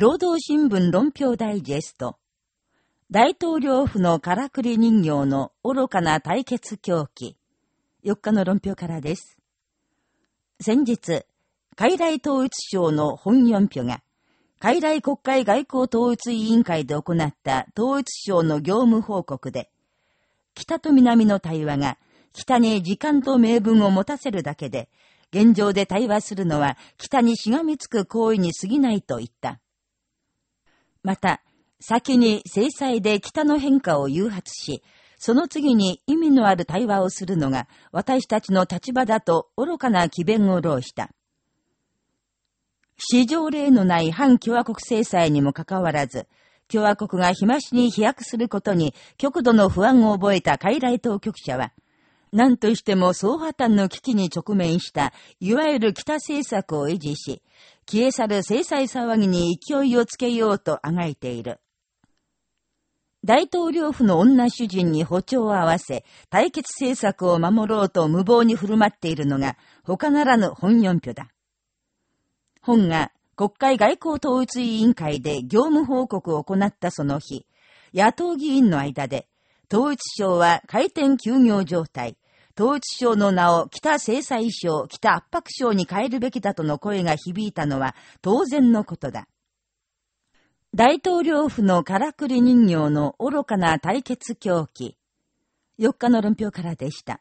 労働新聞論評ダイジェスト。大統領府のからくり人形の愚かな対決狂気。4日の論評からです。先日、海来統一省の本四票が、海来国会外交統一委員会で行った統一省の業務報告で、北と南の対話が、北に時間と名分を持たせるだけで、現状で対話するのは北にしがみつく行為に過ぎないと言った。また、先に制裁で北の変化を誘発し、その次に意味のある対話をするのが私たちの立場だと愚かな奇弁を漏した。市場例のない反共和国制裁にもかかわらず、共和国が日増しに飛躍することに極度の不安を覚えた海来当局者は、何としても総破綻の危機に直面した、いわゆる北政策を維持し、消え去る制裁騒ぎに勢いをつけようとあがいている。大統領府の女主人に歩調を合わせ、対決政策を守ろうと無謀に振る舞っているのが、他ならぬ本四挙だ。本が国会外交統一委員会で業務報告を行ったその日、野党議員の間で、統一省は開店休業状態、統一省の名を北制裁省、北圧迫省に変えるべきだとの声が響いたのは当然のことだ。大統領府のからくり人形の愚かな対決狂気。4日の論評からでした。